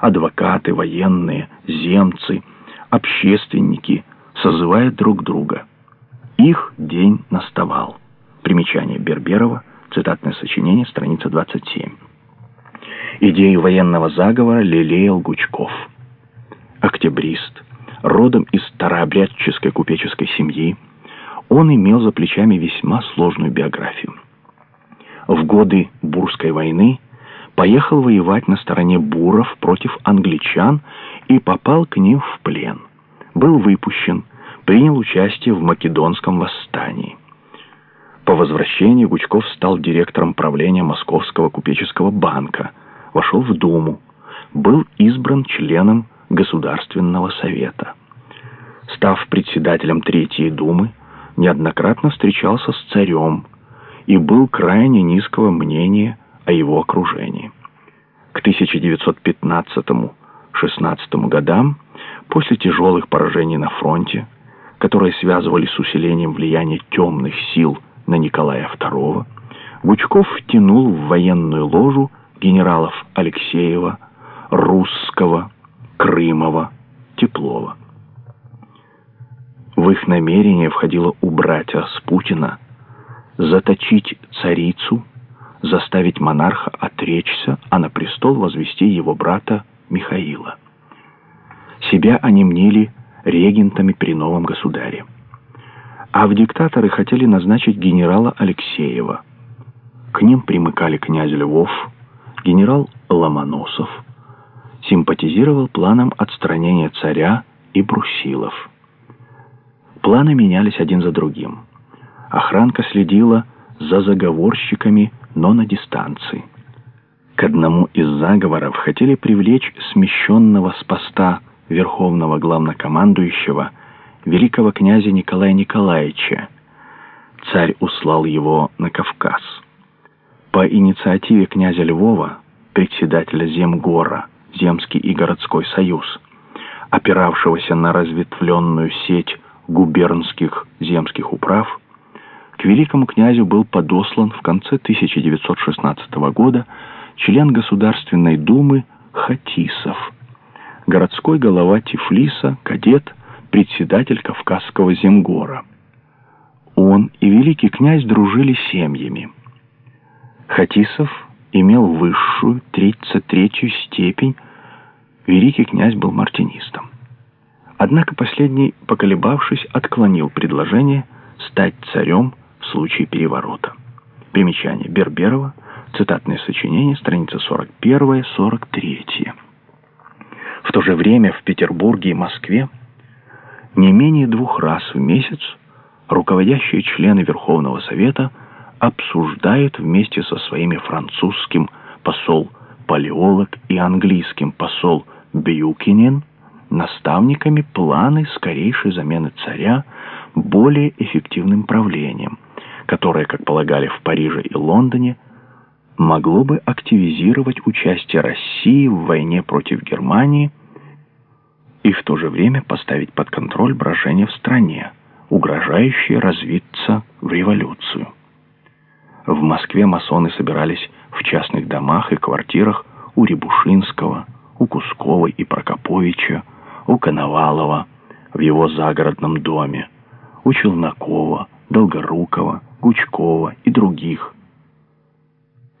адвокаты, военные, земцы, общественники созывают друг друга. Их день наставал. Примечание Берберова, цитатное сочинение, страница 27. Идею военного заговора лелеял Гучков. Октябрист, родом из старообрядческой купеческой семьи, он имел за плечами весьма сложную биографию. В годы Бурской войны поехал воевать на стороне буров против англичан и попал к ним в плен. Был выпущен, принял участие в Македонском восстании. По возвращении Гучков стал директором правления Московского купеческого банка, вошел в Думу, был избран членом Государственного совета. Став председателем Третьей Думы, неоднократно встречался с царем и был крайне низкого мнения о его окружении. К 1915-16 годам, после тяжелых поражений на фронте, которые связывались с усилением влияния темных сил на Николая II, Гучков втянул в военную ложу генералов Алексеева, Русского, Крымова, Теплова. В их намерение входило убрать Распутина, заточить царицу, заставить монарха отречься, а на престол возвести его брата Михаила. Себя они мнили регентами при новом государе. А в диктаторы хотели назначить генерала Алексеева. К ним примыкали князь Львов, генерал Ломоносов, симпатизировал планам отстранения царя и Брусилов. Планы менялись один за другим. Охранка следила за заговорщиками но на дистанции. К одному из заговоров хотели привлечь смещенного с поста верховного главнокомандующего великого князя Николая Николаевича. Царь услал его на Кавказ. По инициативе князя Львова, председателя Земгора, Земский и городской союз, опиравшегося на разветвленную сеть губернских земских управ, к великому князю был подослан в конце 1916 года член Государственной Думы Хатисов, городской голова Тифлиса, кадет, председатель Кавказского земгора. Он и великий князь дружили семьями. Хатисов имел высшую, 33-ю степень, великий князь был мартинистом. Однако последний, поколебавшись, отклонил предложение стать царем в случае переворота. Примечание Берберова, цитатное сочинение, страница 41-43. В то же время в Петербурге и Москве не менее двух раз в месяц руководящие члены Верховного Совета обсуждают вместе со своими французским посол Палеолог и английским посол Бьюкинен наставниками планы скорейшей замены царя более эффективным правлением – которое, как полагали в Париже и Лондоне, могло бы активизировать участие России в войне против Германии и в то же время поставить под контроль брожение в стране, угрожающее развиться в революцию. В Москве масоны собирались в частных домах и квартирах у Рябушинского, у Кускова и Прокоповича, у Коновалова, в его загородном доме, у Челнокова, Долгорукова, Гучкова и других.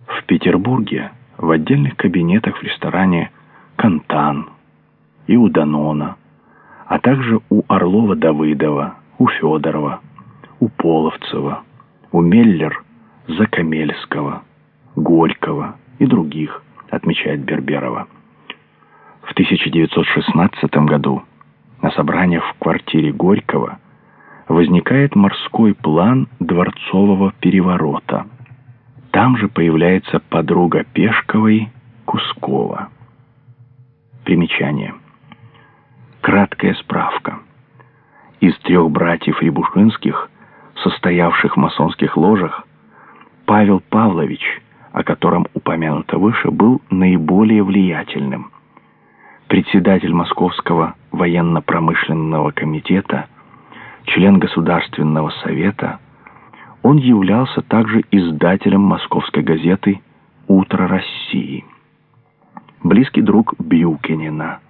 В Петербурге в отдельных кабинетах в ресторане «Кантан» и у Данона, а также у Орлова-Давыдова, у Федорова, у Половцева, у Меллер-Закамельского, Горького и других, отмечает Берберова. В 1916 году на собраниях в квартире Горького возникает морской план дворцового переворота. Там же появляется подруга Пешковой Кускова. Примечание. Краткая справка. Из трех братьев Рябушинских, состоявших в масонских ложах, Павел Павлович, о котором упомянуто выше, был наиболее влиятельным. Председатель Московского военно-промышленного комитета – член Государственного совета, он являлся также издателем московской газеты «Утро России». близкий друг Бьюкинина.